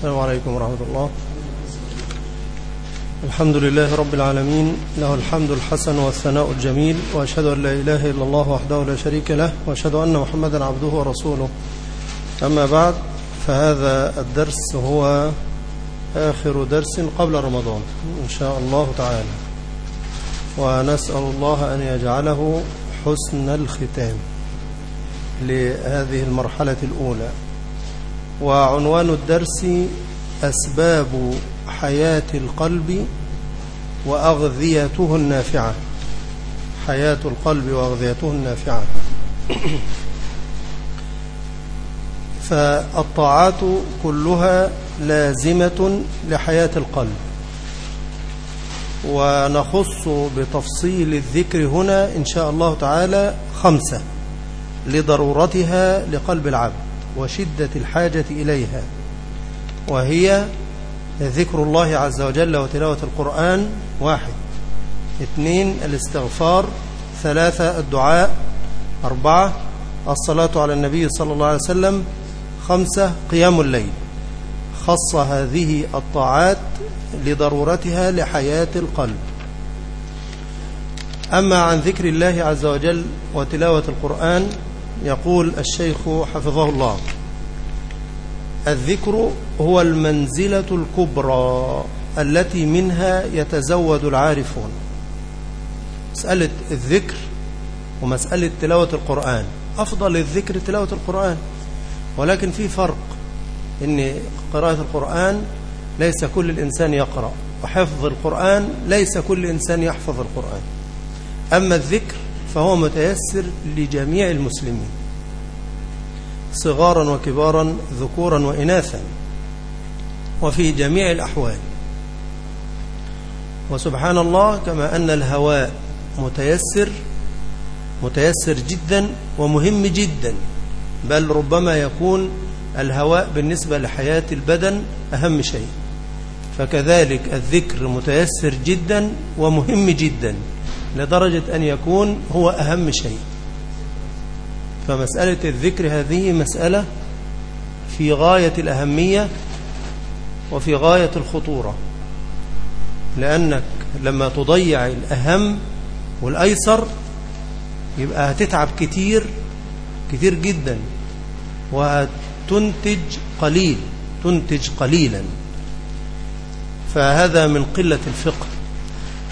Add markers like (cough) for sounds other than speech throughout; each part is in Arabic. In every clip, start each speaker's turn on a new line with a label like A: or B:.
A: السلام عليكم ورحمة الله. الحمد لله رب العالمين. له الحمد الحسن والثناء الجميل وأشهد أن لا إله إلا الله وحده لا شريك له وأشهد أن محمدا عبده ورسوله. أما بعد فهذا الدرس هو آخر درس قبل رمضان إن شاء الله تعالى. ونسأل الله أن يجعله حسن الختام لهذه المرحلة الأولى. وعنوان الدرس أسباب حياة القلب وأغذيته النافعة. حياة القلب وأغذيته النافعة. (clears throat) فالطاعات كلها لازمة لحياة القلب. ونخص بتفصيل الذكر هنا إن شاء الله تعالى خمسة لضرورتها لقلب العبد. وشدة الحاجة إليها وهي ذكر الله عز وجل وتلاوة القرآن واحد. اثنين الاستغفار. ثلاثة الدعاء. أربعة الصلاة على النبي صلى الله عليه وسلم. خمسة قيام الليل. خص هذه الطاعات لضرورتها لحياة القلب. أما عن ذكر الله عز وجل وتلاوة القرآن يقول الشيخ حفظه الله. الذكر هو المنزلة الكبرى التي منها يتزود العارفون. مسألة الذكر ومسألة تلاوة القرآن. أفضل الذكر تلاوة القرآن. ولكن في فرق إن قراءة القرآن ليس كل الإنسان يقرأ وحفظ القرآن ليس كل إنسان يحفظ القرآن. أما الذكر فهو متيسر لجميع المسلمين. صغارا وكبارا ذكورا وإناثا. وفي جميع الأحوال. وسبحان الله كما أن الهواء متيسر متيسر جدا ومهم جدا. بل ربما يكون الهواء بالنسبة لحياة البدن أهم شيء. فكذلك الذكر متيسر جدا ومهم جدا. لدرجة أن يكون هو أهم شيء. فمسألة الذكر هذه مسألة في غاية الأهمية وفي غاية الخطورة. لأنك لما تضيع الأهم والأيسر يبقى هتتعب كتير كتير جدا وهتنتج قليل تنتج قليلا. فهذا من قلة الفقه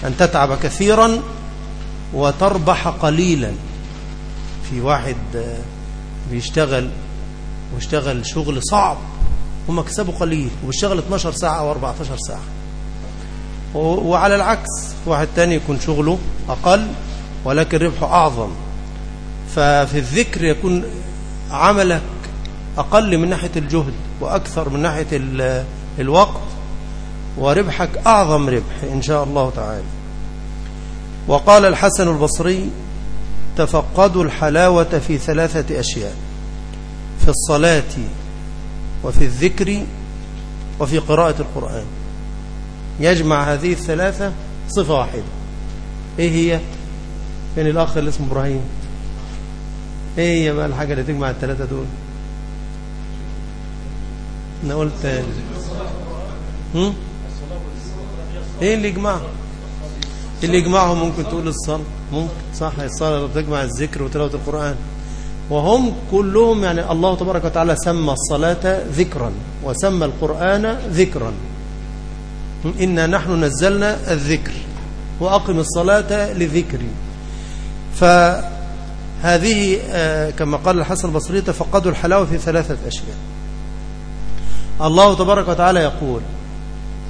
A: أن تتعب كثيرا وتربح قليلا. في واحد بيشتغل واشتغل شغل صعب ومكسبه قليل وبيشتغل 12 ساعة أو 14 ساعة. وعلى العكس واحد تاني يكون شغله أقل ولكن ربحه أعظم. ففي الذكر يكون عملك أقل من ناحية الجهد وأكثر من ناحية الوقت وربحك أعظم ربح إن شاء الله تعالى. وقال الحسن البصري تفقدوا الحلاوة في ثلاثة أشياء في الصلاة وفي الذكر وفي قراءة القرآن. يجمع هذه الثلاثة صفة واحدة. إيه هي؟ فين الأخ اللي اسمه إبراهيم. إيه هي بقى الحاجة اللي تجمع الثلاثة دول؟ أنا قلت؟ إيه اللي يجمعهم؟ اللي يجمعهم ممكن تقول الصلاة. ممكن. صح الصلاة بتجمع الذكر وتلاوة القرآن. وهم كلهم يعني الله تبارك وتعالى سمى الصلاة ذكرا وسمى القرآن ذكرا. إنا نحن نزلنا الذكر وأقم الصلاة لذكري. فهذه كما قال الحسن البصري تفقدوا الحلاوة في ثلاثة أشياء. الله تبارك وتعالى يقول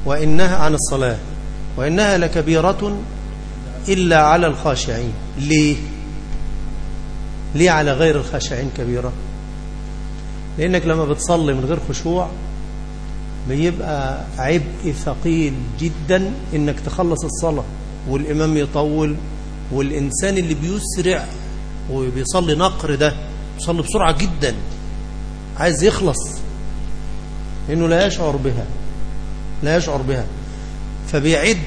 A: وإنها عن الصلاة وإنها لكبيرة إلا على الخاشعين. ليه؟ ليه على غير الخاشعين كبيرة؟ لأنك لما بتصلي من غير خشوع بيبقى عبء ثقيل جدا إنك تخلص الصلاة والإمام يطول والإنسان اللي بيسرع وبيصلي نقر ده بيصلي بسرعة جدا عايز يخلص لأنه لا يشعر بها لا يشعر بها. فبيعد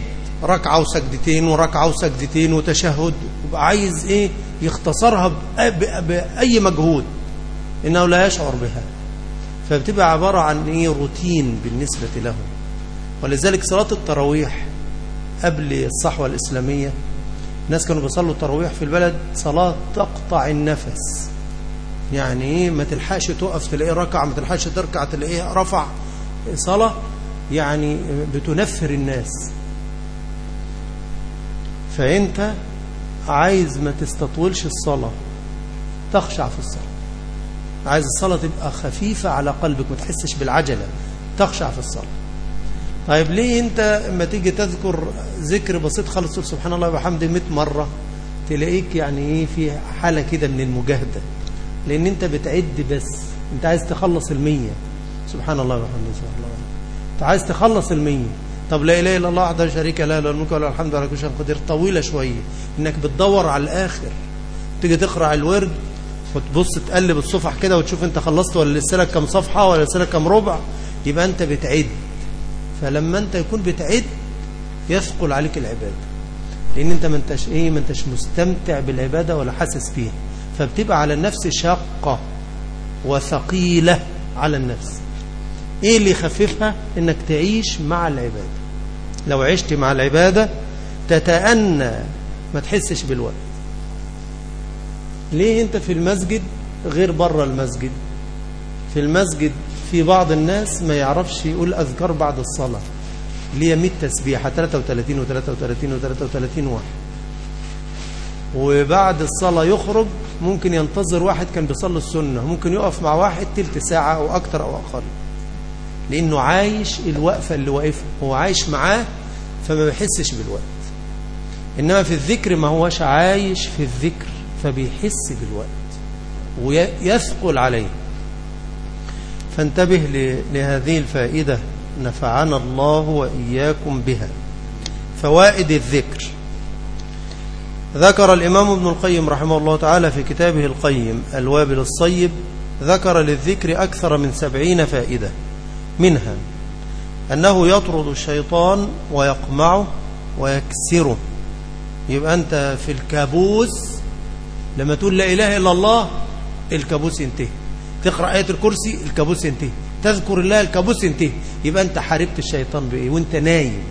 A: ركعة وسجدتين وركعة وسجدتين وتشهد. وبقى عايز إيه؟ يختصرها بأي مجهود. إنه لا يشعر بها. فبتبقى عبارة عن إيه؟ روتين بالنسبة له. ولذلك صلاة التراويح قبل الصحوة الإسلامية الناس كانوا بيصلوا التراويح في البلد صلاة تقطع النفس. يعني إيه؟ ما تلحقش تقف تلاقيه ركع ما تلحقش تركع تلاقيه رفع. صلاة يعني بتنفر الناس. فأنت عايز ما تستطولش الصلاة تخشع في الصلاة. عايز الصلاة تبقى خفيفة على قلبك ما تحسش بالعجلة تخشع في الصلاة. طيب ليه أنت لما تيجي تذكر ذكر بسيط خالص؟ تقول سبحان الله وبحمده 100 مرة تلاقيك يعني إيه في حالة كده من المجاهدة. لأن أنت بتعد بس أنت عايز تخلص المية. سبحان الله وبحمده سبحان الله. أنت عايز تخلص المية. طب لا إله إلا الله وحده شريك لا له الملك وله الحمد على كل شيء قدير طويلة شوية. إنك بتدور على الآخر. تيجي تقرأ الورد وتبص تقلب الصفح كده وتشوف أنت خلصت ولا لسه لك كام صفحة ولا لسه لك كام ربع يبقى أنت بتعد. فلما أنت يكون بتعد يثقل عليك العبادة. لأن أنت ما أنتش إيه ما أنتش مستمتع بالعبادة ولا حاسس بيها فبتبقى على النفس شاقة وثقيلة على النفس. إيه اللي يخففها؟ إنك تعيش مع العبادة. لو عشت مع العبادة تتأنى ما تحسش بالوقت. ليه أنت في المسجد غير بره المسجد؟ في المسجد في بعض الناس ما يعرفش يقول أذكار بعد الصلاة. اللي هي 100 تسبيحة 33 و33 و33 واحد. وبعد الصلاة يخرج ممكن ينتظر واحد كان بيصلي السنة ممكن يقف مع واحد تلت ساعة أو أكتر أو أقل. لأنه عايش الوقفة اللي واقفها. هو عايش معاه فما بيحسش بالوقت. إنما في الذكر ما هوش عايش في الذكر فبيحس بالوقت ويثقل عليه. فانتبه لهذه الفائدة. نفعنا الله وإياكم بها. فوائد الذكر. ذكر الإمام ابن القيم رحمه الله تعالى في كتابه القيم الوابل الصيب ذكر للذكر أكثر من سبعين فائدة. منها أنه يطرد الشيطان ويقمعه ويكسره. يبقى أنت في الكابوس. لما تقول لا إله إلا الله الكابوس ينتهي. تقرأ آية الكرسي الكابوس ينتهي. تذكر الله الكابوس ينتهي. يبقى أنت حاربت الشيطان بإيه؟ وأنت نايم.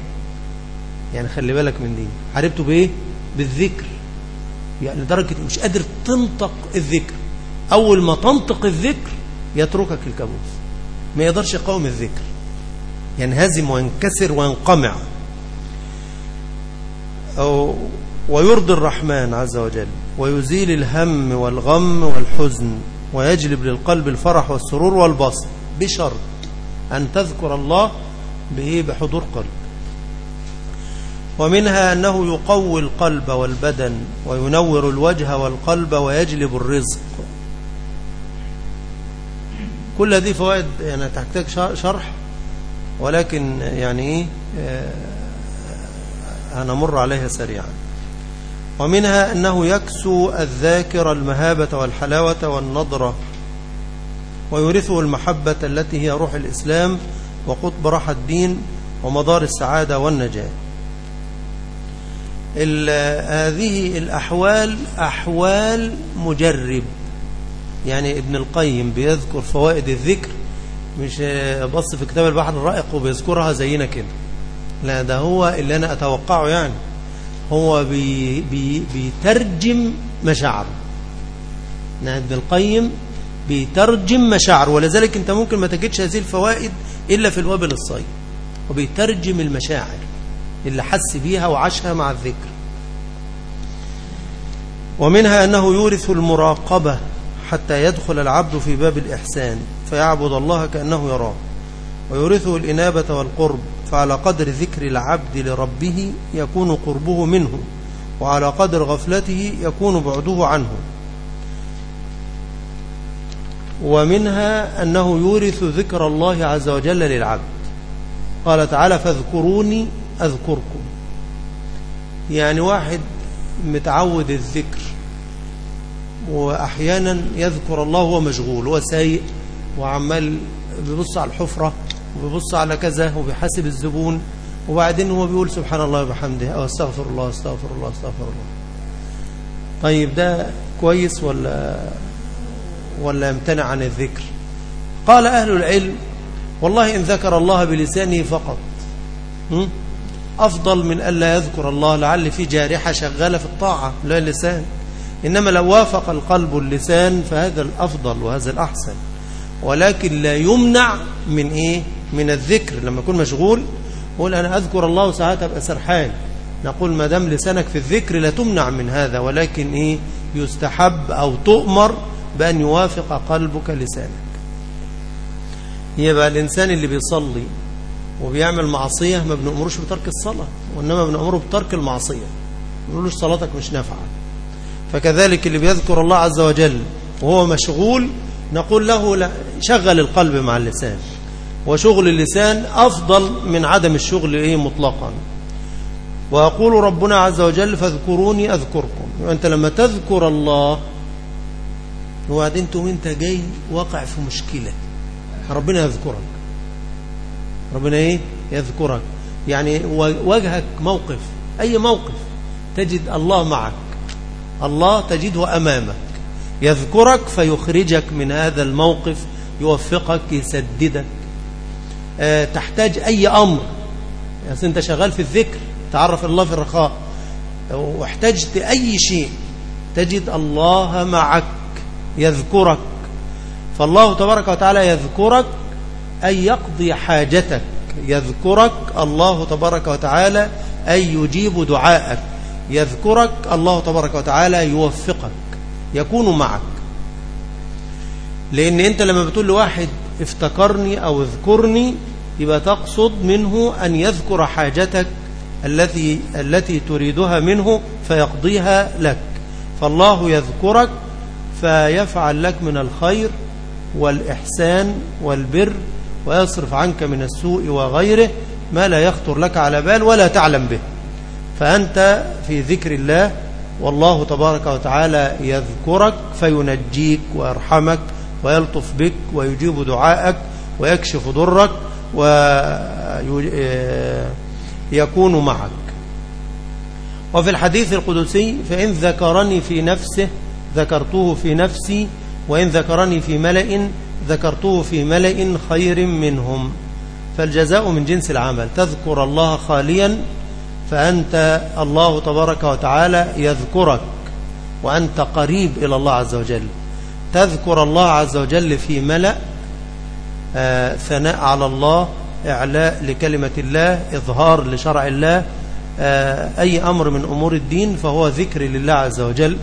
A: يعني خلي بالك من دي. حاربته بإيه؟ بالذكر. يعني لدرجة مش قادر تنطق الذكر. أول ما تنطق الذكر يتركك الكابوس. ما يقدرش يقاوم الذكر. ينهزم وينكسر وينقمع. أو ويرضي الرحمن عز وجل ويزيل الهم والغم والحزن ويجلب للقلب الفرح والسرور والبسط بشرط أن تذكر الله بإيه بحضور قلب. ومنها أنه يقوي القلب والبدن وينور الوجه والقلب ويجلب الرزق. كل هذه فوائد يعني تحتاج شرح ولكن يعني إيه هنمر عليها سريعا. ومنها أنه يكسو الذاكر المهابة والحلاوة والنضرة ويورثه المحبة التي هي روح الإسلام وقطب راحة الدين ومدار السعادة والنجاة. هذه الأحوال أحوال مجرب. يعني ابن القيم بيذكر فوائد الذكر مش بص في كتاب البحر الرائق وبيذكرها زينا كده. لا ده هو اللي أنا أتوقعه يعني. هو بي بي بيترجم مشاعره. ابن القيم بيترجم مشاعر ولذلك أنت ممكن ما تجدش هذه الفوائد إلا في الوابل الصيد. وبيترجم المشاعر اللي حس بيها وعاشها مع الذكر. ومنها أنه يورث المراقبة. حتى يدخل العبد في باب الإحسان فيعبد الله كأنه يراه ويورثه الإنابة والقرب فعلى قدر ذكر العبد لربه يكون قربه منه وعلى قدر غفلته يكون بعده عنه. ومنها أنه يورث ذكر الله عز وجل للعبد. قال تعالى فاذكروني أذكركم. يعني واحد متعود الذكر وأحيانا يذكر الله وهو مشغول هو سايق وعمال بيبص على الحفرة وبيبص على كذا وبيحاسب الزبون وبعدين هو بيقول سبحان الله وبحمده أو أستغفر الله أستغفر الله أستغفر الله. طيب ده كويس ولا ولا يمتنع عن الذكر؟ قال أهل العلم والله إن ذكر الله بلسانه فقط. أفضل من ألا يذكر الله لعل في جارحة شغالة في الطاعة لا اللسان إنما لو وافق القلب اللسان فهذا الأفضل وهذا الأحسن. ولكن لا يمنع من إيه؟ من الذكر. لما يكون مشغول قول أنا أذكر الله وساعات أبقى سرحان. نقول ما دام لسانك في الذكر لا تمنع من هذا ولكن إيه؟ يستحب أو تؤمر بأن يوافق قلبك لسانك. يبقى الإنسان اللي بيصلي وبيعمل معصية ما بنأمروش بترك الصلاة وإنما بنأمره بترك المعصية. ما نقولوش صلاتك مش نافعة. فكذلك اللي بيذكر الله عز وجل وهو مشغول نقول له لا شغل القلب مع اللسان. وشغل اللسان أفضل من عدم الشغل إيه مطلقا. ويقول ربنا عز وجل فاذكروني أذكركم. وأنت لما تذكر الله وبعدين وأنت جاي واقع في مشكلة. ربنا يذكرك. ربنا إيه؟ يذكرك. يعني وجهك موقف. أي موقف؟ تجد الله معك. الله تجده أمامك. يذكرك فيخرجك من هذا الموقف يوفقك يسددك. أه تحتاج أي أمر. يعني أنت شغال في الذكر تعرف الله في الرخاء. واحتجت أي شيء تجد الله معك يذكرك. فالله تبارك وتعالى يذكرك أي يقضي حاجتك. يذكرك الله تبارك وتعالى أي يجيب دعاءك. يذكرك الله تبارك وتعالى يوفقك يكون معك. لأن أنت لما بتقول لواحد افتكرني أو اذكرني يبقى تقصد منه أن يذكر حاجتك التي التي تريدها منه فيقضيها لك. فالله يذكرك فيفعل لك من الخير والإحسان والبر ويصرف عنك من السوء وغيره ما لا يخطر لك على بال ولا تعلم به. فأنت في ذكر الله والله تبارك وتعالى يذكرك فينجيك ويرحمك ويلطف بك ويجيب دعائك ويكشف ضرك ويكون معك. وفي الحديث القدسي فإن ذكرني في نفسه ذكرته في نفسي وإن ذكرني في ملأ ذكرته في ملأ خير منهم. فالجزاء من جنس العمل. تذكر الله خاليا فأنت الله تبارك وتعالى يذكرك وأنت قريب إلى الله عز وجل. تذكر الله عز وجل في ملأ آه ثناء على الله إعلاء لكلمة الله إظهار لشرع الله آه أي أمر من أمور الدين فهو ذكر لله عز وجل.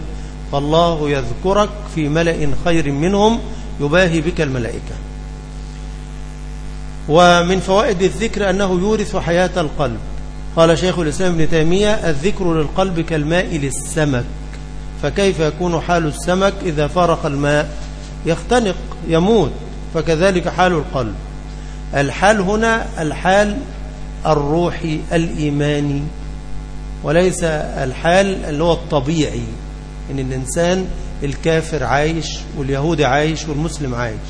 A: فالله يذكرك في ملأ خير منهم يباهي بك الملائكة. ومن فوائد الذكر أنه يورث حياة القلب. قال شيخ الإسلام ابن تيمية الذكر للقلب كالماء للسمك. فكيف يكون حال السمك إذا فارق الماء؟ يختنق يموت فكذلك حال القلب. الحال هنا الحال الروحي الإيماني وليس الحال اللي هو الطبيعي إن الإنسان الكافر عايش واليهودي عايش والمسلم عايش.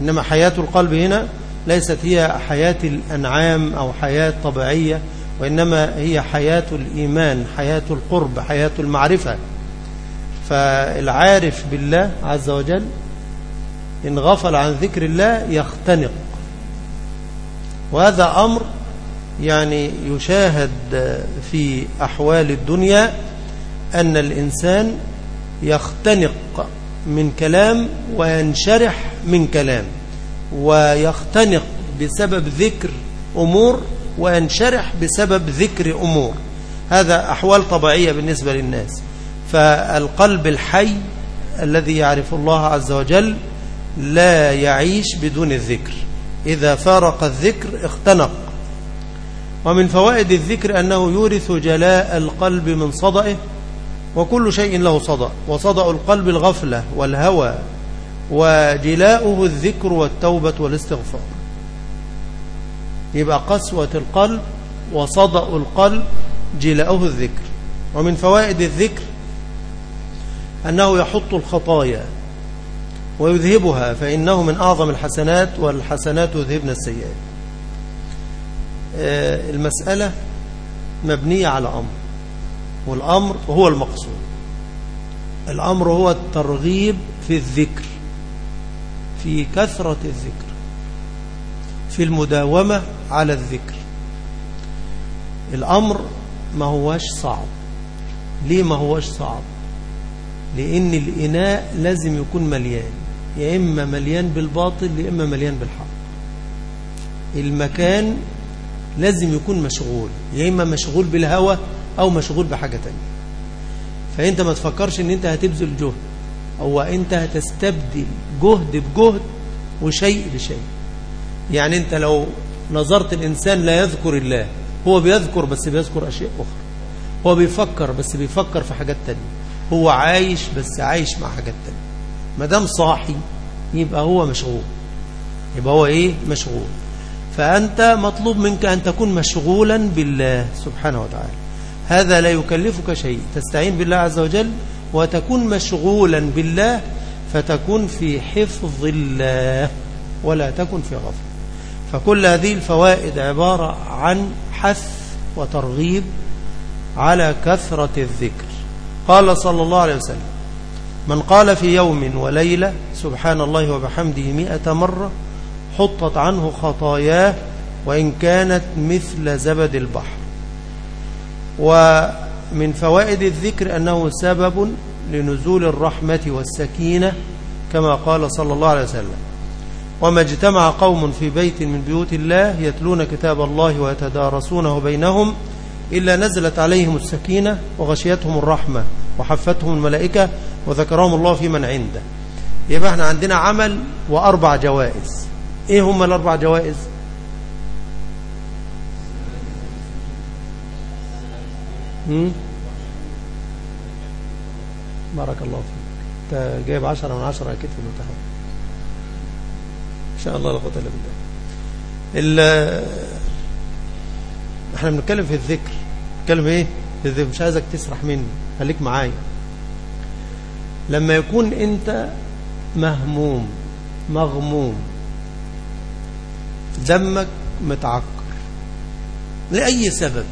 A: إنما حياة القلب هنا ليست هي حياة الأنعام أو حياة طبيعية. وإنما هي حياة الإيمان حياة القرب حياة المعرفة. فالعارف بالله عز وجل إن غفل عن ذكر الله يختنق. وهذا أمر يعني يشاهد في أحوال الدنيا أن الإنسان يختنق من كلام وينشرح من كلام ويختنق بسبب ذكر أمور وينشرح بسبب ذكر أمور. هذا أحوال طبيعية بالنسبة للناس. فالقلب الحي الذي يعرف الله عز وجل لا يعيش بدون الذكر. إذا فارق الذكر اختنق. ومن فوائد الذكر أنه يورث جلاء القلب من صدئه وكل شيء له صدأ. وصدأ القلب الغفلة والهوى وجلاؤه الذكر والتوبة والاستغفار. يبقى قسوة القلب وصدأ القلب جلاؤه الذكر. ومن فوائد الذكر أنه يحط الخطايا ويذهبها فإنه من أعظم الحسنات والحسنات يذهبن السيئات. المسألة مبنية على أمر والأمر هو المقصود. الأمر هو الترغيب في الذكر في كثرة الذكر في المداومة على الذكر. الأمر ما هوش صعب. ليه ما هوش صعب؟ لأن الإناء لازم يكون مليان يا إما مليان بالباطل يا إما مليان بالحق. المكان لازم يكون مشغول يا إما مشغول بالهوى أو مشغول بحاجة تانية. فأنت ما تفكرش أن أنت هتبذل جهد أو أنت هتستبدل جهد بجهد وشيء بشيء يعني أنت لو نظرت الإنسان لا يذكر الله. هو بيذكر بس بيذكر أشياء أخرى. هو بيفكر بس بيفكر في حاجات تانية. هو عايش بس عايش مع حاجات تانية. ما دام صاحي يبقى هو مشغول. يبقى هو إيه؟ مشغول. فأنت مطلوب منك أن تكون مشغولا بالله سبحانه وتعالى. هذا لا يكلفك شيء. تستعين بالله عز وجل وتكون مشغولا بالله فتكون في حفظ الله ولا تكن في غفل فكل هذه الفوائد عبارة عن حث وترغيب على كثرة الذكر. قال صلى الله عليه وسلم من قال في يوم وليلة سبحان الله وبحمده مئة مرة حطت عنه خطاياه وإن كانت مثل زبد البحر. ومن فوائد الذكر أنه سبب لنزول الرحمة والسكينة كما قال صلى الله عليه وسلم. وما اجتمع قوم في بيت من بيوت الله يتلون كتاب الله ويتدارسونه بينهم إلا نزلت عليهم السكينة وغشيتهم الرحمة وحفتهم الملائكة وذكرهم الله في من عنده. يبقى إحنا عندنا عمل وأربع جوائز. إيه هم الأربع جوائز؟ بارك الله فيك. أنت جايب عشرة من عشرة أكيد في المتحف إن شاء الله لا قوة إلا بالله. إحنا بنتكلم في الذكر. بنتكلم إيه؟ في الذكر. مش عايزك تسرح مني. خليك معايا. لما يكون أنت مهموم مغموم دمك متعكر لأي سبب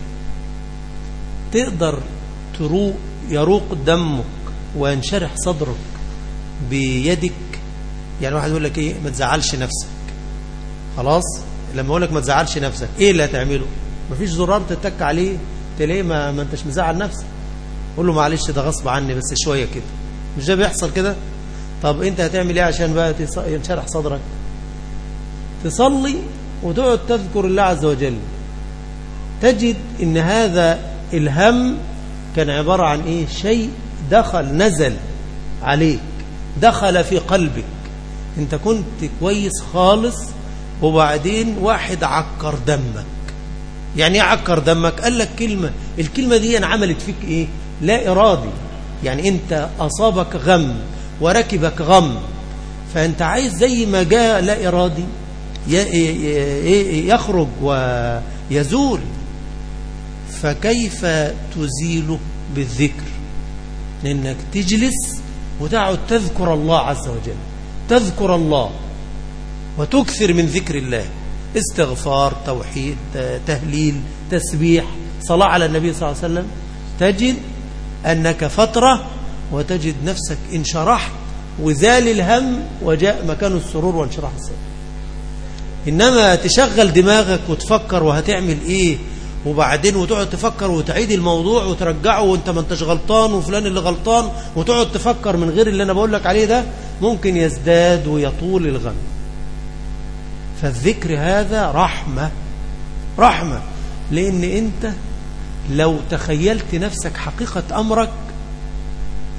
A: تقدر تروق يروق دمك وينشرح صدرك بيدك يعني واحد يقول لك إيه؟ ما تزعلش نفسك. خلاص؟ لما أقول لك ما تزعلش نفسك إيه اللي هتعمله؟ مفيش زرار تتك عليه تلاقيه ما, ما أنتش مزعل نفسك. قول له معلش ده غصب عني بس شوية كده. مش ده بيحصل كده؟ طب أنت هتعمل إيه عشان بقى ينشرح صدرك؟ تصلي وتقعد تذكر الله عز وجل. تجد إن هذا الهم كان عبارة عن إيه؟ شيء دخل نزل عليك دخل في قلبك. انت كنت كويس خالص وبعدين واحد عكر دمك. يعني إيه عكر دمك؟ قال لك كلمة. الكلمة دي عملت فيك إيه؟ لا ارادي يعني أنت أصابك غم وركبك غم. فأنت عايز زي ما جاء لا ارادي يخرج ويزول. فكيف تزيله بالذكر؟ لانك تجلس وتقعد تذكر الله عز وجل. تذكر الله وتكثر من ذكر الله. استغفار توحيد تهليل تسبيح صلاة على النبي صلى الله عليه وسلم. تجد أنك فترة وتجد نفسك انشرحت وزال الهم وجاء مكان السرور وانشراح الصدر إنما تشغل دماغك وتفكر وهتعمل إيه وبعدين وتقعد تفكر وتعيد الموضوع وترجعه وأنت ما أنتش غلطان وفلان اللي غلطان وتقعد تفكر من غير اللي أنا بقول لك عليه ده. ممكن يزداد ويطول الغم فالذكر هذا رحمة رحمة لأن أنت لو تخيلت نفسك حقيقة أمرك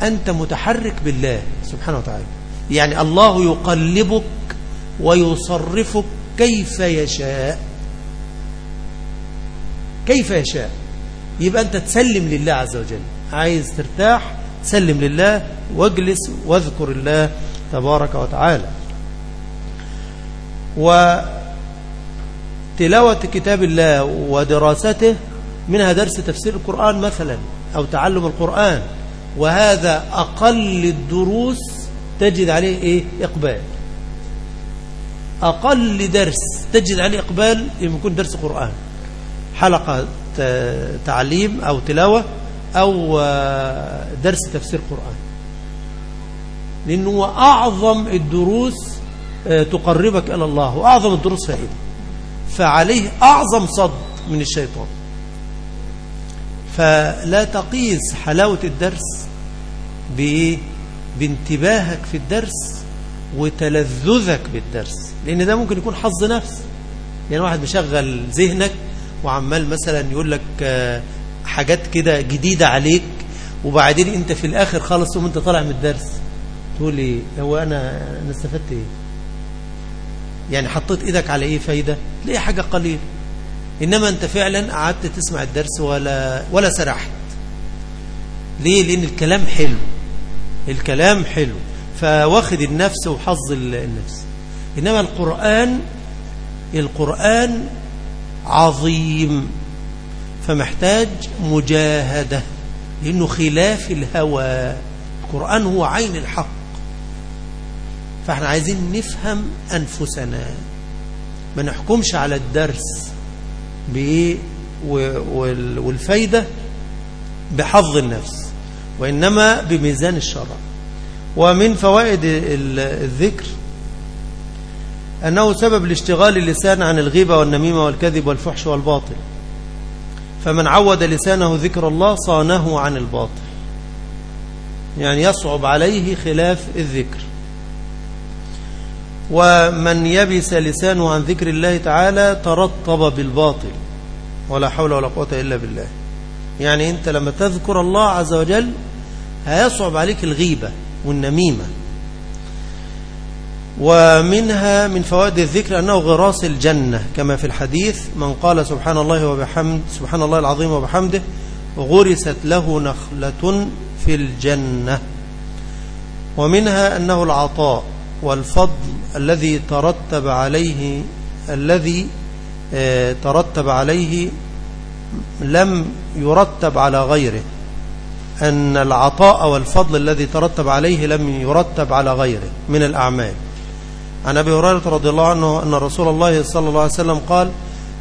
A: أنت متحرك بالله سبحانه وتعالى. يعني الله يقلبك ويصرفك كيف يشاء. كيف يشاء. يبقى أنت تسلم لله عز وجل. عايز ترتاح سلم لله واجلس واذكر الله. تبارك وتعالى. وتلاوة كتاب الله ودراسته منها درس تفسير القرآن مثلا أو تعلم القرآن وهذا أقل الدروس تجد عليه إيه؟ إقبال. أقل درس تجد عليه إقبال يكون درس قرآن حلقة تعليم أو تلاوة أو درس تفسير قرآن. لأنه أعظم الدروس آه، تقربك إلى الله وأعظم الدروس فائدة فعليه أعظم صد من الشيطان. فلا تقيس حلاوة الدرس بإيه؟ بانتباهك في الدرس وتلذذك بالدرس. لأن ده ممكن يكون حظ نفس. يعني واحد مشغل ذهنك وعمال مثلا يقول لك آه، حاجات كده جديدة عليك وبعدين أنت في الآخر خالص وانت طالع من الدرس. تقول لي هو أنا أنا استفدت إيه؟ يعني حطيت إيدك على إيه فايدة؟ تلاقي حاجة قليلة إنما أنت فعلا قعدت تسمع الدرس ولا ولا سرحت. ليه؟ لأن الكلام حلو. الكلام حلو. فواخد النفس وحظ النفس. إنما القرآن القرآن عظيم. فمحتاج مجاهدة. لأنه خلاف الهوى. القرآن هو عين الحق. فاحنا عايزين نفهم أنفسنا. ما نحكمش على الدرس بإيه والفايدة بحظ النفس وإنما بميزان الشرع. ومن فوائد الذكر أنه سبب لاشتغال اللسان عن الغيبة والنميمة والكذب والفحش والباطل. فمن عود لسانه ذكر الله صانه عن الباطل. يعني يصعب عليه خلاف الذكر. ومن يبس لسانه عن ذكر الله تعالى ترطب بالباطل ولا حول ولا قوة إلا بالله. يعني أنت لما تذكر الله عز وجل هيصعب عليك الغيبة والنميمة. ومنها من فوائد الذكر أنه غراس الجنة كما في الحديث من قال سبحان الله وبحمد سبحان الله العظيم وبحمده غرست له نخلة في الجنة. ومنها أنه العطاء والفضل الذي ترتب عليه الذي آه، ترتب عليه لم يرتب على غيره. أن العطاء والفضل الذي ترتب عليه لم يرتب على غيره من الأعمال. عن أبي هريرة رضي الله عنه أن رسول الله صلى الله عليه وسلم قال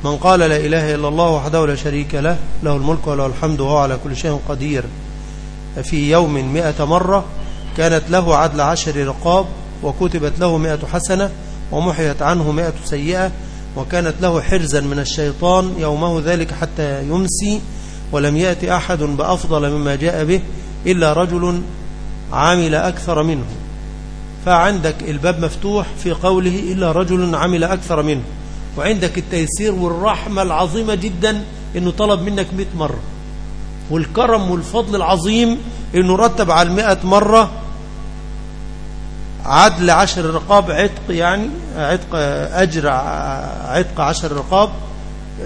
A: من قال لا إله إلا الله وحده لا شريك له له الملك وله الحمد وهو على كل شيء قدير. في يوم مئة مرة كانت له عدل عشر رقاب وكتبت له مئة حسنة ومحيت عنه مئة سيئة وكانت له حرزا من الشيطان يومه ذلك حتى يمسي ولم يأتي أحد بأفضل مما جاء به إلا رجل عامل أكثر منه. فعندك الباب مفتوح في قوله إلا رجل عمل أكثر منه. وعندك التيسير والرحمة العظيمة جدا أنه طلب منك مئة مرة. والكرم والفضل العظيم أنه رتب على المئة مرة عدل عشر رقاب عتق يعني عتق أجر عتق عشر رقاب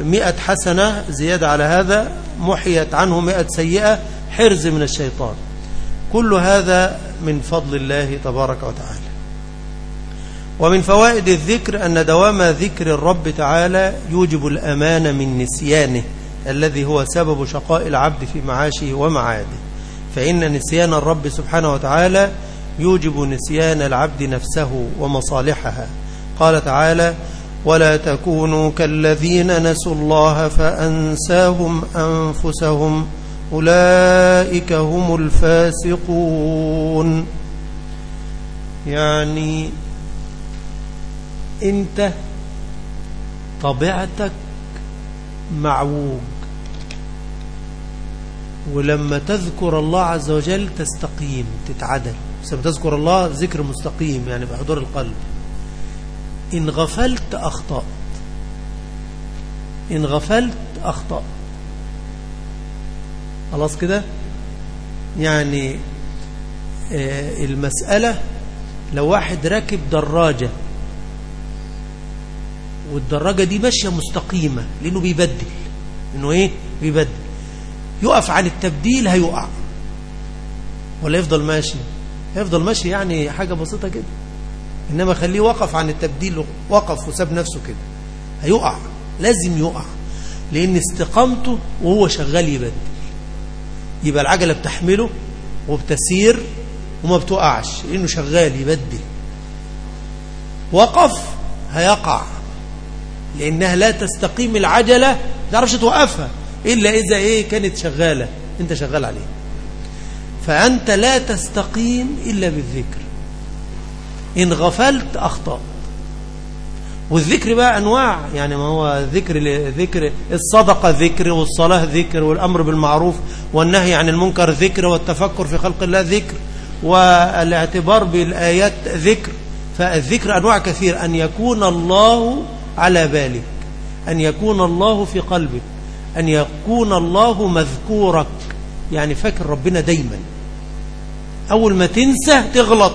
A: مئة حسنة زيادة على هذا محيت عنه مئة سيئة حرز من الشيطان. كل هذا من فضل الله تبارك وتعالى. ومن فوائد الذكر أن دوام ذكر الرب تعالى يوجب الأمان من نسيانه الذي هو سبب شقاء العبد في معاشه ومعاده. فإن نسيان الرب سبحانه وتعالى يوجب نسيان العبد نفسه ومصالحها. قال تعالى ولا تكونوا كالذين نسوا الله فأنساهم أنفسهم أولئك هم الفاسقون. يعني أنت طبيعتك معوج. ولما تذكر الله عز وجل تستقيم تتعدل. تذكر الله ذكر مستقيم يعني بحضور القلب. إن غفلت أخطأت. إن غفلت أخطأت. خلاص كده؟ يعني آه، المسألة لو واحد راكب دراجة والدراجة دي ماشية مستقيمة لأنه بيبدل. إنه إيه؟ بيبدل. يقف عن التبديل هيقع. ولا يفضل ماشي؟ يفضل ماشي يعني حاجة بسيطة كده. إنما خليه وقف عن التبديل وقف وساب نفسه كده. هيقع لازم يقع. لأن استقامته وهو شغال يبدل. يبقى العجلة بتحمله وبتسير وما بتقعش لأنه شغال يبدل. وقف هيقع. لأنها لا تستقيم العجلة ما تعرفش توقفها. إلا إذا إيه كانت شغالة. أنت شغال عليه فأنت لا تستقيم إلا بالذكر. إن غفلت أخطأت والذكر بقى أنواع يعني ما هو ذكر ذكر الصدقة ذكر والصلاة ذكر والأمر بالمعروف والنهي عن المنكر ذكر والتفكر في خلق الله ذكر والاعتبار بالآيات ذكر. فالذكر أنواع كثير. أن يكون الله على بالك. أن يكون الله في قلبك. أن يكون الله مذكورك. يعني فاكر ربنا دايما. أول ما تنسى تغلط.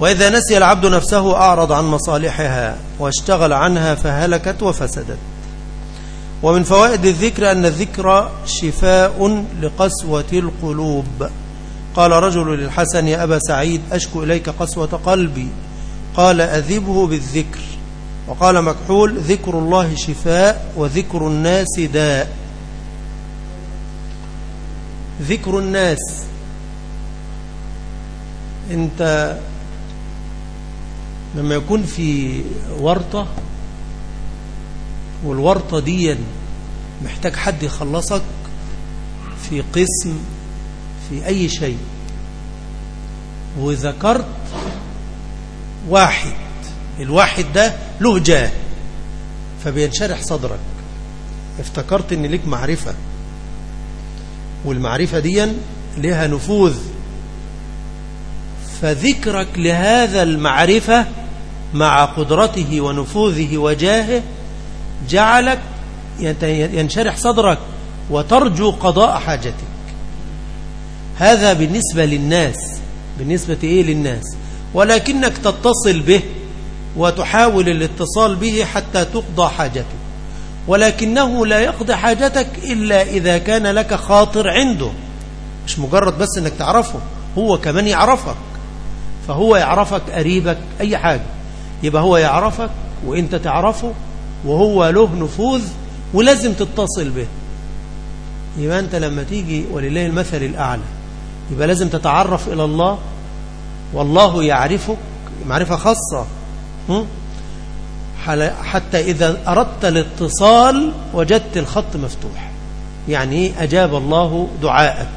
A: وإذا نسي العبد نفسه أعرض عن مصالحها واشتغل عنها فهلكت وفسدت. ومن فوائد الذكر أن الذكر شفاء لقسوة القلوب. قال رجل للحسن يا أبا سعيد أشكو إليك قسوة قلبي. قال أذبه بالذكر. وقال مكحول ذكر الله شفاء وذكر الناس داء. ذكر الناس. انت لما يكون في ورطة والورطة دي محتاج حد يخلصك في قسم في أي شيء. وذكرت واحد الواحد ده له جاه فبينشرح صدرك. افتكرت ان ليك معرفة. والمعرفة دي لها نفوذ. فذكرك لهذا المعرفة مع قدرته ونفوذه وجاهه جعلك ينشرح صدرك وترجو قضاء حاجتك. هذا بالنسبة للناس. بالنسبة إيه للناس؟ ولكنك تتصل به. وتحاول الاتصال به حتى تقضى حاجتك ولكنه لا يقضي حاجتك إلا إذا كان لك خاطر عنده. مش مجرد بس أنك تعرفه هو كمان يعرفك. فهو يعرفك قريبك أي حاجة. يبقى هو يعرفك وإنت تعرفه وهو له نفوذ ولازم تتصل به. يبقى أنت لما تيجي ولله المثل الأعلى يبقى لازم تتعرف إلى الله والله يعرفك معرفة خاصة. حتى إذا أردت الاتصال وجدت الخط مفتوح. يعني أجاب الله دعاءك.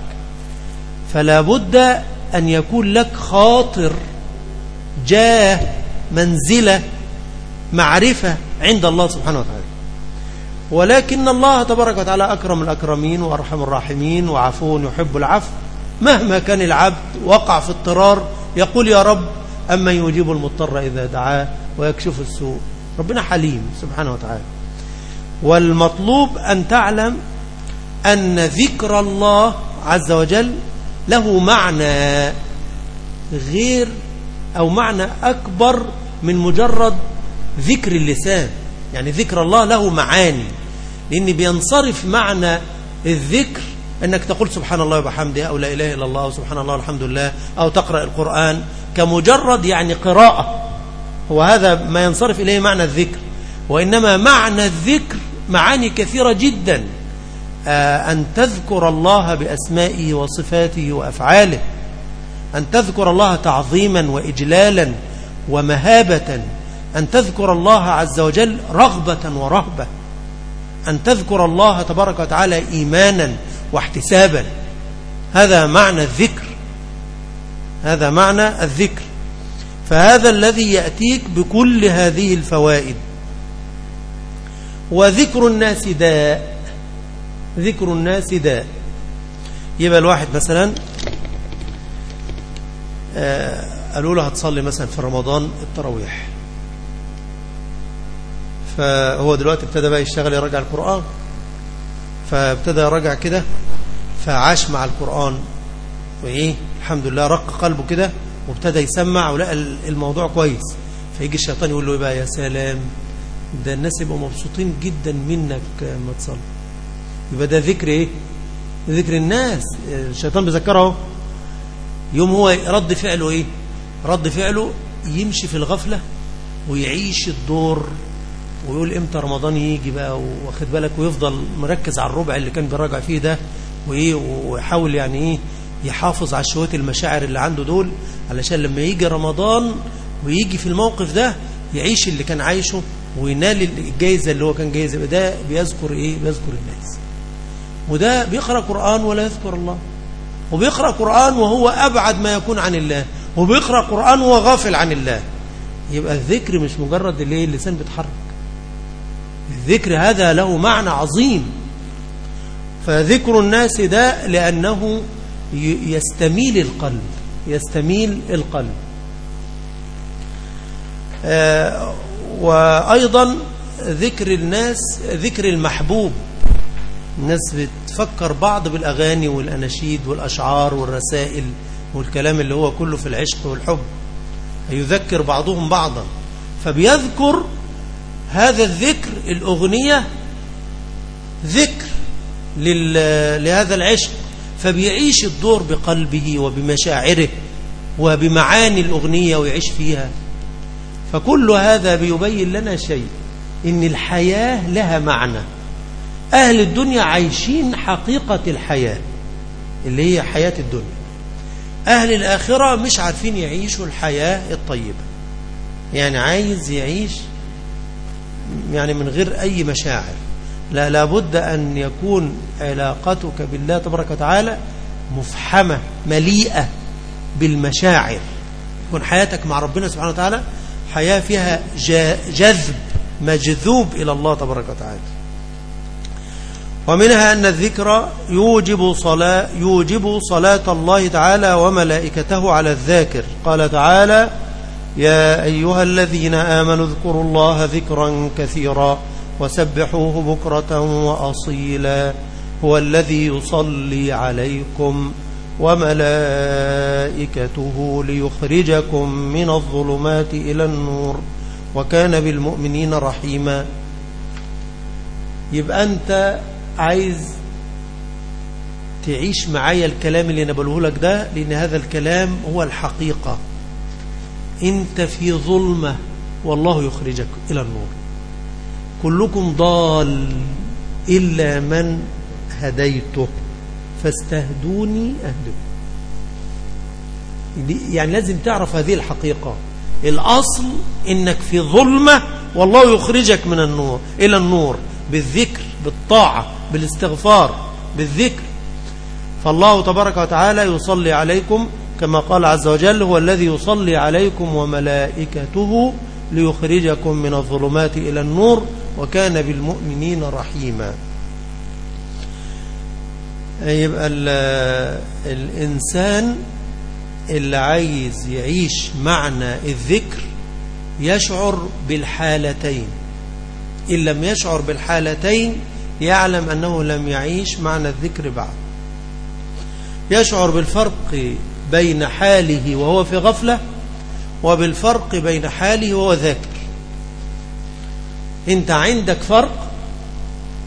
A: فلا بد أن يكون لك خاطر جاه منزلة معرفة عند الله سبحانه وتعالى. ولكن الله تبارك وتعالى أكرم الأكرمين وأرحم الراحمين وعفو يحب العفو. مهما كان العبد وقع في اضطرار يقول يا رب أما يجيب المضطر إذا دعاه ويكشف السوء. ربنا حليم سبحانه وتعالى. والمطلوب أن تعلم أن ذكر الله عز وجل له معنى غير أو معنى أكبر من مجرد ذكر اللسان. يعني ذكر الله له معاني. لأن بينصرف معنى الذكر أنك تقول سبحان الله وبحمده أو لا إله إلا الله أو سبحان الله والحمد لله أو تقرأ القرآن كمجرد يعني قراءة. هو هذا ما ينصرف إليه معنى الذكر. وإنما معنى الذكر معاني كثيرة جدا. آه، أن تذكر الله بأسمائه وصفاته وأفعاله. أن تذكر الله تعظيما وإجلالا ومهابة. أن تذكر الله عز وجل رغبة ورهبة. أن تذكر الله تبارك وتعالى إيمانا واحتسابا. هذا معنى الذكر. هذا معنى الذكر. فهذا الذي يأتيك بكل هذه الفوائد. وذكر الناس داء. ذكر الناس داء. يبقى الواحد مثلا آه، قالوا له هتصلي مثلا في رمضان التراويح. فهو دلوقتي ابتدى بقى يشتغل يراجع القرآن. فابتدى يراجع كده فعاش مع القرآن. وإيه؟ الحمد لله رق قلبه كده وابتدى يسمع ولقى الموضوع كويس. فيجي الشيطان يقول له بقى يا سلام ده الناس يبقوا مبسوطين جدا منك ما تصلي يبقى ده ذكر إيه؟ ذكر الناس. الشيطان بيذكره يوم هو رد فعله إيه؟ رد فعله يمشي في الغفلة ويعيش الدور ويقول إمتى رمضان يجي بقى واخد بالك ويفضل مركز على الربع اللي كان بيراجع فيه ده وإيه؟ ويحاول يعني إيه؟ يحافظ على شوية المشاعر اللي عنده دول علشان لما يجي رمضان ويجي في الموقف ده يعيش اللي كان عايشه وينال الجائزة اللي هو كان جايزة ده بيذكر إيه؟ بيذكر الناس. وده بيقرأ قرآن ولا يذكر الله. وبيقرأ قرآن وهو أبعد ما يكون عن الله. وبيقرأ قرآن وهو غافل عن الله. يبقى الذكر مش مجرد اللي اللسان بيتحرك. الذكر هذا له معنى عظيم. فذكر الناس ده لأنه يستميل القلب يستميل القلب. آه وأيضا ذكر الناس ذكر المحبوب. الناس بتفكر بعض بالأغاني والأناشيد والأشعار والرسائل والكلام اللي هو كله في العشق والحب. يذكر بعضهم بعضا. فبيذكر هذا الذكر الأغنية ذكر لهذا العشق. فبيعيش الدور بقلبه وبمشاعره وبمعاني الأغنية ويعيش فيها. فكل هذا بيبين لنا شيء إن الحياة لها معنى. أهل الدنيا عايشين حقيقة الحياة اللي هي حياة الدنيا. أهل الآخرة مش عارفين يعيشوا الحياة الطيبة. يعني عايز يعيش يعني من غير أي مشاعر. لا لابد أن يكون علاقتك بالله تبارك وتعالى مفحمة مليئة بالمشاعر. يكون حياتك مع ربنا سبحانه وتعالى حياة فيها جذب مجذوب إلى الله تبارك وتعالى. ومنها أن الذكر يوجب صلاة, يوجب صلاة الله تعالى وملائكته على الذاكر. قال تعالى يا أيها الذين آمنوا اذكروا الله ذكرا كثيرا وسبحوه بكرة وأصيلا هو الذي يصلي عليكم وملائكته ليخرجكم من الظلمات إلى النور وكان بالمؤمنين رحيما. يبقى أنت عايز تعيش معايا الكلام اللي أنا بقوله لك ده؟ لأن هذا الكلام هو الحقيقة. أنت في ظلمة والله يخرجك إلى النور. كلكم ضال إلا من هديته فاستهدوني أهدكم. يعني لازم تعرف هذه الحقيقة. الأصل إنك في ظلمة والله يخرجك من النور إلى النور بالذكر بالطاعة بالاستغفار بالذكر. فالله تبارك وتعالى يصلي عليكم كما قال عز وجل هو الذي يصلي عليكم وملائكته ليخرجكم من الظلمات إلى النور وكان بالمؤمنين رحيما. يبقى الإنسان اللي عايز يعيش معنى الذكر يشعر بالحالتين. إن لم يشعر بالحالتين يعلم أنه لم يعيش معنى الذكر بعد. يشعر بالفرق بين حاله وهو في غفلة وبالفرق بين حاله وهو ذاكر. انت عندك فرق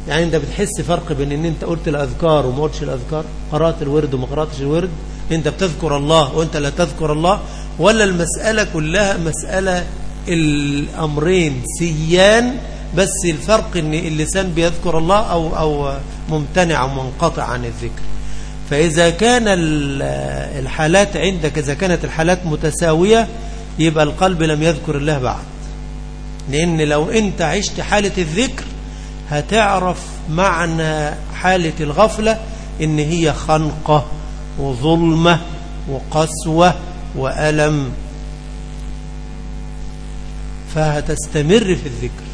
A: يعني انت بتحس فرق بين ان انت قلت الأذكار وما قلتش الأذكار قرأت الورد وما قرأتش الورد انت بتذكر الله وانت لا تذكر الله ولا المسألة كلها مسألة الأمرين سيان بس الفرق إن اللسان بيذكر الله أو أو ممتنع أو منقطع عن الذكر. فإذا كان الحالات عندك إذا كانت الحالات متساوية يبقى القلب لم يذكر الله بعد. لأن لو أنت عشت حالة الذكر هتعرف معنى حالة الغفلة إن هي خنقة وظلمة وقسوة وألم. فهتستمر في الذكر.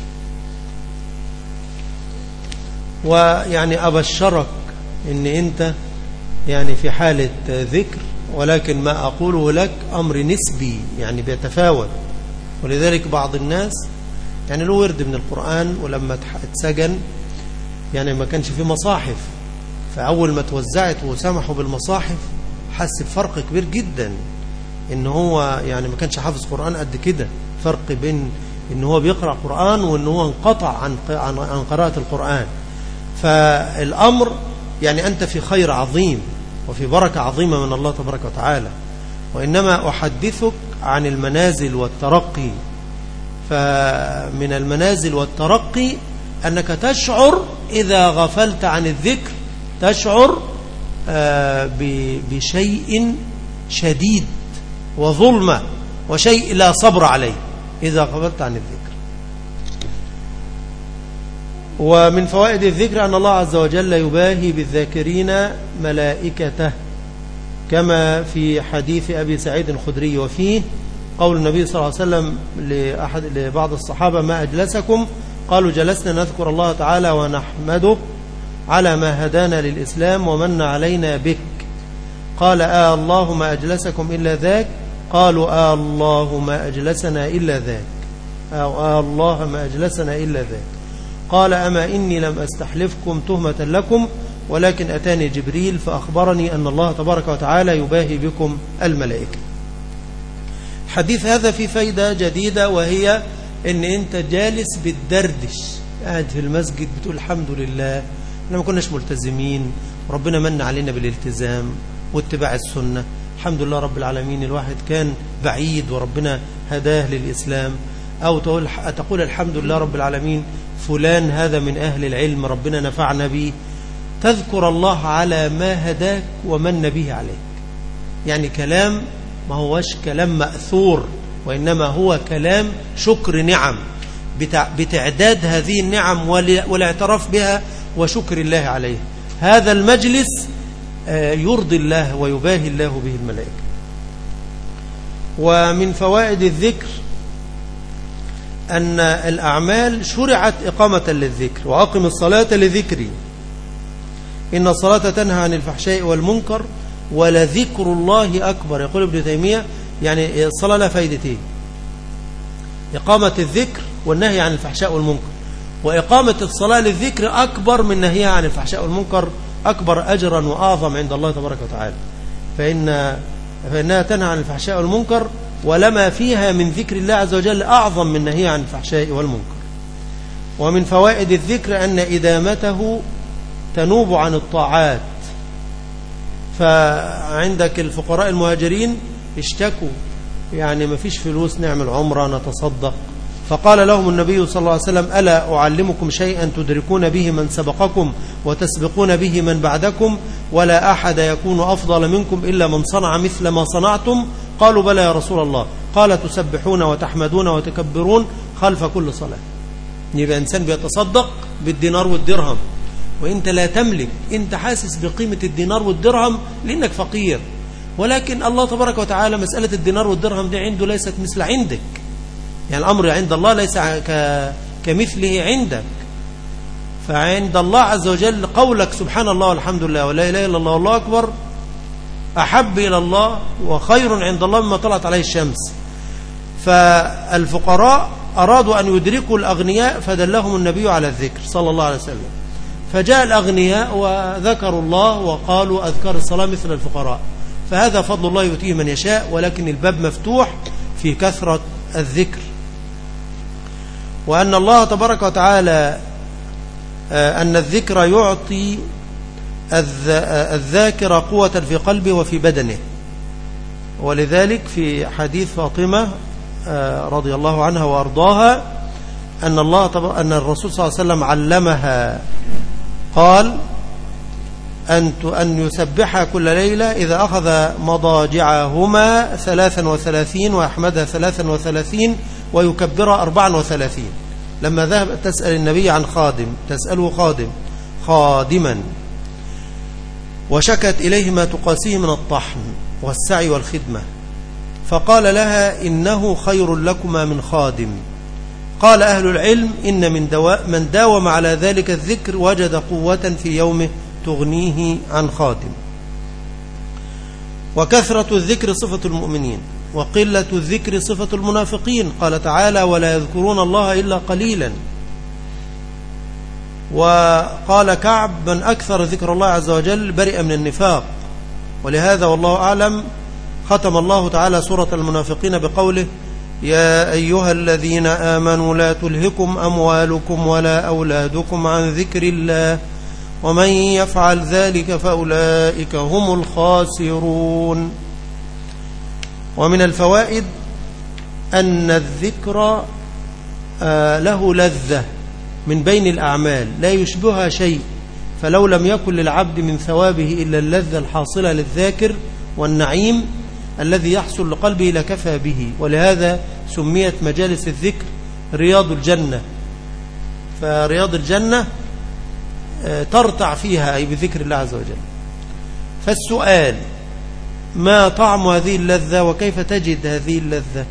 A: ويعني أبشرك إن أنت يعني في حالة ذكر ولكن ما أقوله لك أمر نسبي يعني بيتفاوت. ولذلك بعض الناس يعني له ورد من القرآن ولما اتسجن يعني ما كانش في مصاحف. فأول ما توزعت وسمحوا بالمصاحف حس بفرق كبير جدا. إن هو يعني ما كانش حافظ قرآن قد كده. فرق بين إن هو بيقرأ قرآن وإن هو انقطع عن عن قراءة القرآن. فالأمر يعني أنت في خير عظيم وفي بركة عظيمة من الله تبارك وتعالى. وإنما أحدثك عن المنازل والترقي. فمن المنازل والترقي أنك تشعر إذا غفلت عن الذكر تشعر بشيء شديد وظلمة وشيء لا صبر عليه إذا غفلت عن الذكر. ومن فوائد الذكر أن الله عز وجل يباهي بالذاكرين ملائكته كما في حديث أبي سعيد الخدري وفيه قول النبي صلى الله عليه وسلم لأحد لبعض الصحابة ما أجلسكم؟ قالوا جلسنا نذكر الله تعالى ونحمده على ما هدانا للإسلام ومن علينا بك. قال آه الله ما أجلسكم إلا ذاك. قالوا آه الله ما أجلسنا إلا ذاك. أو آه الله ما أجلسنا إلا ذاك. قال أما إني لم أستحلفكم تهمة لكم ولكن أتاني جبريل فأخبرني أن الله تبارك وتعالى يباهي بكم الملائكة. حديث هذا في فايدة جديدة وهي أن أنت جالس بتدردش قاعد في المسجد بتقول الحمد لله إحنا ما كناش ملتزمين وربنا من علينا بالالتزام واتباع السنة. الحمد لله رب العالمين الواحد كان بعيد وربنا هداه للإسلام. أو تقول, تقول الحمد لله رب العالمين فلان هذا من أهل العلم ربنا نفعنا به تذكر الله على ما هداك ومن به عليك. يعني كلام ما هوش كلام مأثور وإنما هو كلام شكر نعم بتعداد هذه النعم والاعتراف بها وشكر الله عليه. هذا المجلس يرضي الله ويباهي الله به الملائكة. ومن فوائد الذكر أن الأعمال شرعت إقامة للذكر وأقم الصلاة لذكري. إن الصلاة تنهى عن الفحشاء والمنكر ولذكر الله أكبر. يقول ابن تيمية يعني الصلاة لها فايدتين إقامة الذكر والنهي عن الفحشاء والمنكر. وإقامة الصلاة للذكر أكبر من نهيها عن الفحشاء والمنكر أكبر أجرا وأعظم عند الله تبارك وتعالى. فإن فإنها تنهى عن الفحشاء والمنكر ولما فيها من ذكر الله عز وجل أعظم من نهيها عن الفحشاء والمنكر. ومن فوائد الذكر أن إدامته تنوب عن الطاعات. فعندك الفقراء المهاجرين اشتكوا. يعني ما فيش فلوس نعمل عمرة نتصدق. فقال لهم النبي صلى الله عليه وسلم ألا أعلمكم شيئا تدركون به من سبقكم وتسبقون به من بعدكم ولا أحد يكون أفضل منكم إلا من صنع مثل ما صنعتم؟ قالوا بلى يا رسول الله. قال تسبحون وتحمدون وتكبرون خلف كل صلاة. يبقى إنسان بيتصدق بالدينار والدرهم. وإنت لا تملك أنت حاسس بقيمة الدينار والدرهم لأنك فقير. ولكن الله تبارك وتعالى مسألة الدينار والدرهم دي عنده ليست مثل عندك. يعني الأمر عند الله ليس كمثله عندك. فعند الله عز وجل قولك سبحان الله والحمد لله ولا إله إلا الله والله أكبر. أحب إلى الله وخير عند الله مما طلعت عليه الشمس. فالفقراء أرادوا أن يدركوا الأغنياء فدلهم النبي على الذكر صلى الله عليه وسلم. فجاء الأغنياء وذكروا الله وقالوا أذكار الصلاة مثل الفقراء. فهذا فضل الله يؤتيه من يشاء ولكن الباب مفتوح في كثرة الذكر. وأن الله تبارك وتعالى أن الذكر يعطي الذاكر قوة في قلبه وفي بدنه. ولذلك في حديث فاطمة رضي الله عنها وأرضاها أن الله أن الرسول صلى الله عليه وسلم علمها قال أن أن يسبحها كل ليلة إذا أخذ مضاجعهما ثلاثا وثلاثين وأحمدها ثلاثا وثلاثين ويكبرها أربعا وثلاثين. لما ذهب تسأل النبي عن خادم تسأله خادم خادما. وشكت إليه ما تقاسيه من الطحن والسعي والخدمة. فقال لها إنه خير لكما من خادم. قال أهل العلم إن من, دواء من داوم على ذلك الذكر وجد قوة في يومه تغنيه عن خادم وكثرة الذكر صفة المؤمنين وقلة الذكر صفة المنافقين. قال تعالى ولا يذكرون الله إلا قليلا. وقال كعب من أكثر ذكر الله عز وجل برئ من النفاق. ولهذا والله أعلم ختم الله تعالى سورة المنافقين بقوله يا أيها الذين آمنوا لا تلهكم أموالكم ولا أولادكم عن ذكر الله ومن يفعل ذلك فأولئك هم الخاسرون. ومن الفوائد أن الذكر له لذة من بين الأعمال لا يشبهها شيء فلو لم يكن للعبد من ثوابه إلا اللذة الحاصلة للذاكر والنعيم الذي يحصل لقلبه لكفى به ولهذا سميت مجالس الذكر رياض الجنة. فرياض الجنة ترتع فيها أي بذكر الله عز وجل. فالسؤال ما طعم هذه اللذة وكيف تجد هذه اللذة؟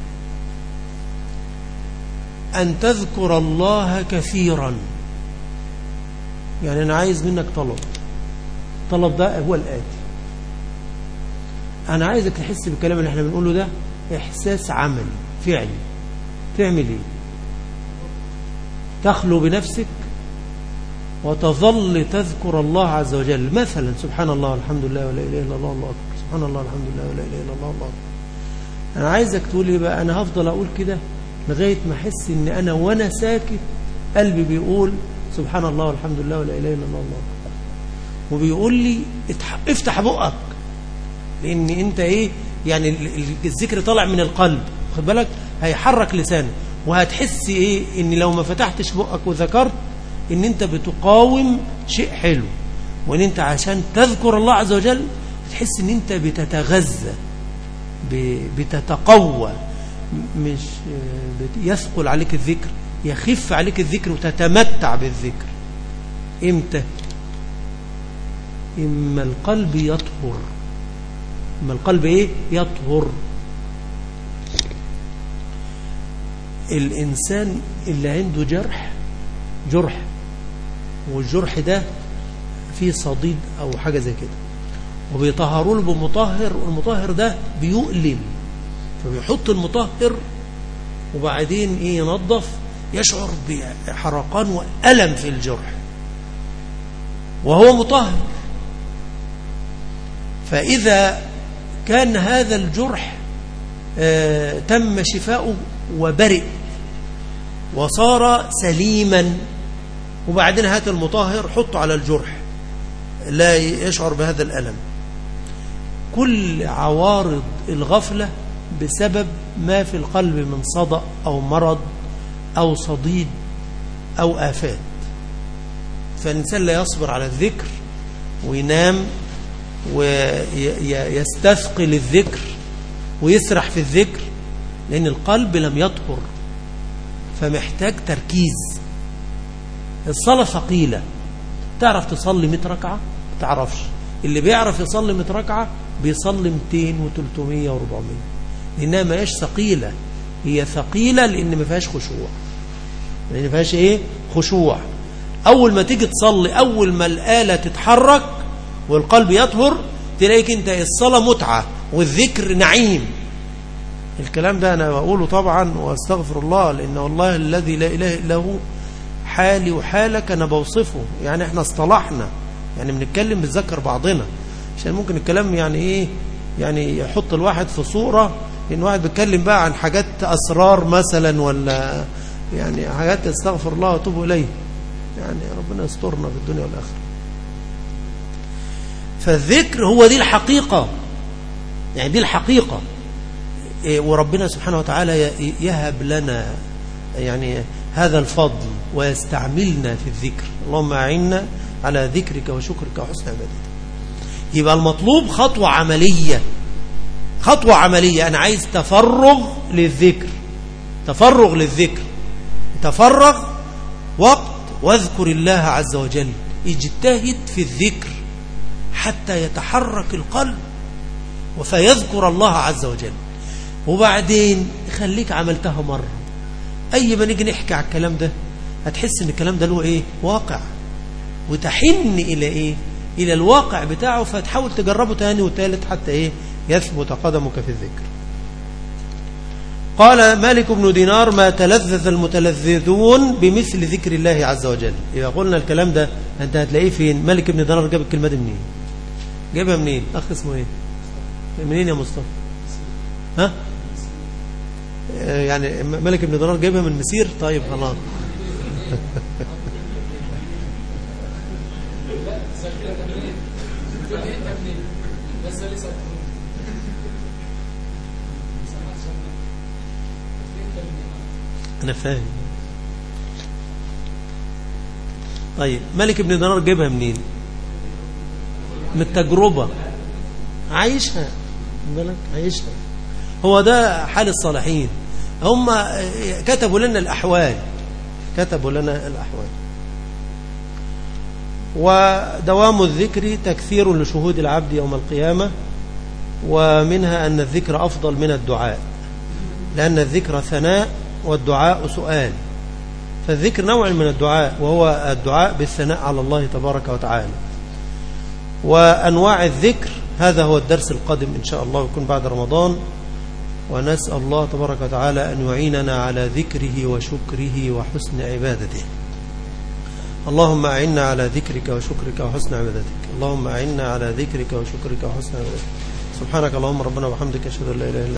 A: أن تذكر الله كثيرا. يعني أنا عايز منك طلب. طلب ده هو الآتي. أنا عايزك تحس بالكلام اللي إحنا بنقوله ده إحساس عملي فعلي تعمل إيه تخلو بنفسك وتظل تذكر الله عز وجل. مثلا سبحان الله والحمد لله ولا إله إلا الله الله أكبر. سبحان الله الحمد لله ولا إله إلا الله الله أكبر. أنا عايزك تقول لي بقى أنا هفضل أقول كده لغاية ما أحس إن أنا وأنا ساكت قلبي بيقول سبحان الله والحمد لله ولا إله إلا الله وبيقول لي افتح بقك. لأن أنت إيه يعني الذكر طالع من القلب خد بالك؟ هيحرك لسانك وهتحس إيه إن لو ما فتحتش بقك وذكرت إن أنت بتقاوم شيء حلو وإن أنت عشان تذكر الله عز وجل تحس إن أنت بتتغذى بتتقوى مش يثقل عليك الذكر يخف عليك الذكر وتتمتع بالذكر. إمتى؟ إما القلب يطهر. إما القلب إيه؟ يطهر. الإنسان اللي عنده جرح جرح والجرح ده فيه صديد أو حاجة زي كده. وبيطهروا له بمطهر والمطهر ده بيؤلم فبيحط المطهر وبعدين إيه؟ ينظف يشعر بحرقان وألم في الجرح. وهو مطهر. فإذا كان هذا الجرح آه تم شفاؤه وبرئ وصار سليما. وبعدين هات المطهر حطه على الجرح لا يشعر بهذا الألم. كل عوارض الغفلة بسبب ما في القلب من صدأ أو مرض أو صديد أو آفات. فالإنسان لا يصبر على الذكر وينام ويستثقل الذكر ويسرح في الذكر لأن القلب لم يطهر فمحتاج تركيز. الصلاة ثقيلة. تعرف تصلي 100 ركعة؟ ما تعرفش. اللي بيعرف يصلي 100 ركعة بيصلي 200 و300 و400 لأنها ما هيش ثقيلة. هي ثقيلة لأن ما فيهاش خشوع. لأن ما فيهاش إيه؟ خشوع. أول ما تيجي تصلي أول ما الآلة تتحرك والقلب يطهر تلاقيك أنت الصلاة متعة والذكر نعيم. الكلام ده أنا بقوله طبعا وأستغفر الله لأن والله الذي لا إله إلا هو حالي وحالك أنا بوصفه. يعني إحنا اصطلحنا يعني بنتكلم بنذكر بعضنا. عشان ممكن الكلام يعني إيه يعني يحط الواحد في صورة إن واحد بيتكلم بقى عن حاجات أسرار مثلا ولا يعني حاجات أستغفر الله وتوب إليه. يعني ربنا يسترنا في الدنيا والآخرة. فالذكر هو دي الحقيقة. يعني دي الحقيقة. وربنا سبحانه وتعالى يهب لنا يعني هذا الفضل ويستعملنا في الذكر. اللهم أعنا على ذكرك وشكرك وحسن عبادتك. يبقى المطلوب خطوة عملية. خطوة عملية. أنا عايز تفرغ للذكر. تفرغ للذكر. تفرغ وقت واذكر الله عز وجل. اجتهد في الذكر. حتى يتحرك القلب فيذكر الله عز وجل. وبعدين خليك عملتها مرة. أي ما نيجي نحكي على الكلام ده هتحس إن الكلام ده له إيه؟ واقع. وتحن إلى إيه؟ إلى الواقع بتاعه فتحاول تجربه تاني وتالت حتى إيه؟ يثبت قدمك في الذكر. قال مالك بن دينار ما تلذذ المتلذذون بمثل ذكر الله عز وجل. إذا قلنا الكلام ده أنت هتلاقيه فين؟ مالك بن دينار جاب الكلمة دي منين؟ جابها منين؟ أخ اسمه إيه؟ منين يا مصطفى؟ ها؟ يعني ملك بن دينار جايبها من مسير؟ طيب خلاص. أنا فاهم. طيب ملك بن دينار جايبها منين؟ من التجربة عايشها بالك عايشها. هو ده حال الصالحين. هم كتبوا لنا الأحوال. كتبوا لنا الأحوال. ودوام الذكر تكثير لشهود العبد يوم القيامة ومنها أن الذكر أفضل من الدعاء. لأن الذكر ثناء والدعاء سؤال. فالذكر نوع من الدعاء وهو الدعاء بالثناء على الله تبارك وتعالى. وأنواع الذكر. هذا هو الدرس القادم إن شاء الله يكون بعد رمضان. ونسأل الله تبارك وتعالى أن يعيننا على ذكره وشكره وحسن عبادته. اللهم أعنا على ذكرك وشكرك وحسن عبادتك. اللهم أعنا على ذكرك وشكرك وحسن عبادتك. سبحانك اللهم ربنا وبحمدك أشهد أن لا إله إلا